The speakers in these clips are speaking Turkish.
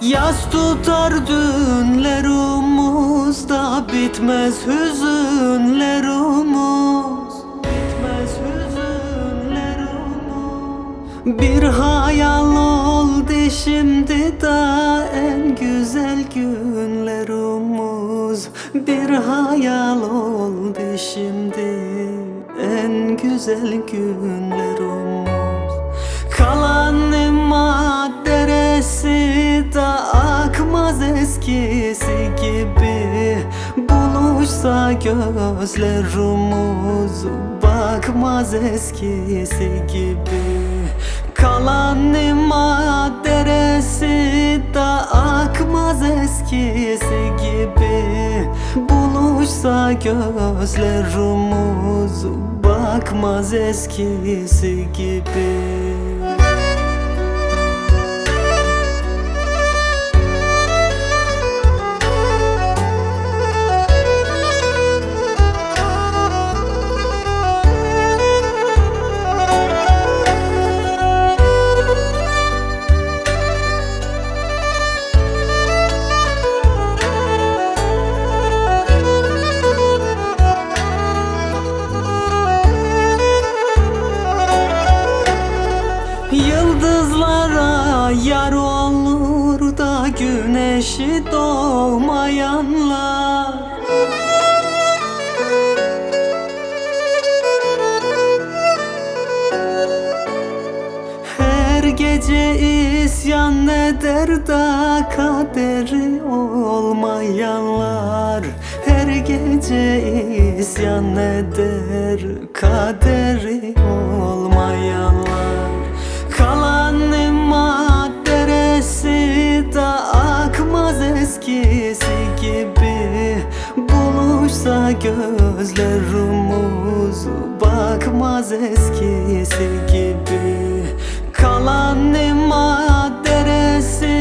Yaz tutar dünlerumuzda bitmez hüzünlerumuz Bitmez hüzünlerumuz Bir hayal oldu şimdi da en güzel günlerumuz Bir hayal oldu şimdi en güzel günlerumuz Kalan maddesi da akmaz eskisi gibi. Buluşsa gözlerimiz bakmaz eskisi gibi. Kalan maddesi da akmaz eskisi gibi. Buluşsa gözlerimiz bakmaz eskisi gibi güneşi doğmayanlar. Her gece isyan eder da kaderi olmayanlar. Her gece isyan eder kaderi eskisi gibi Buluşsa gözlerimiz bakmaz eskisi gibi. Kalan maddesi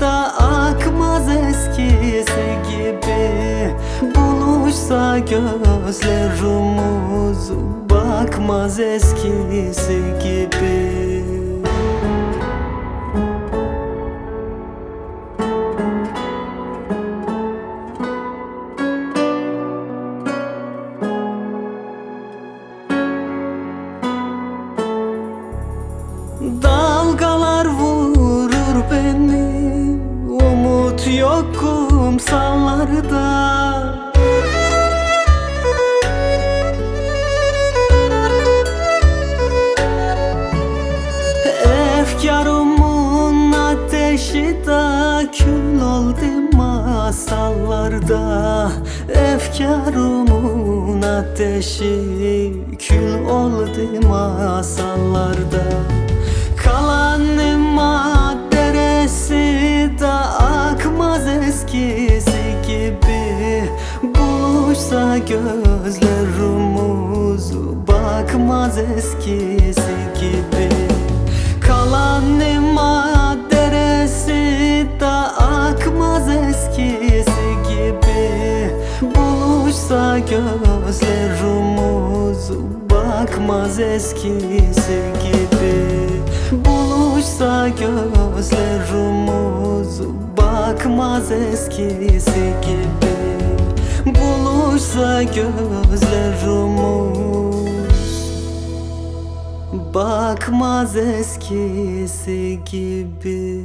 da akmaz eskisi gibi. Buluşsa gözlerimiz bakmaz eskisi gibi kumsallarda Efkarımın ateşi da kül oldu masallarda. Efkarımın ateşi kül oldu masallarda. Kalan maddesi Buluşsa gözlerimiz bakmaz eskisi gibi. Kalan maddesi da akmaz eskisi gibi. Buluşsa gözlerimiz bakmaz eskisi gibi. Buluşsa gözlerimiz bakmaz eskisi gibi Buluşsa gözlerimiz. Bakmaz eskisi gibi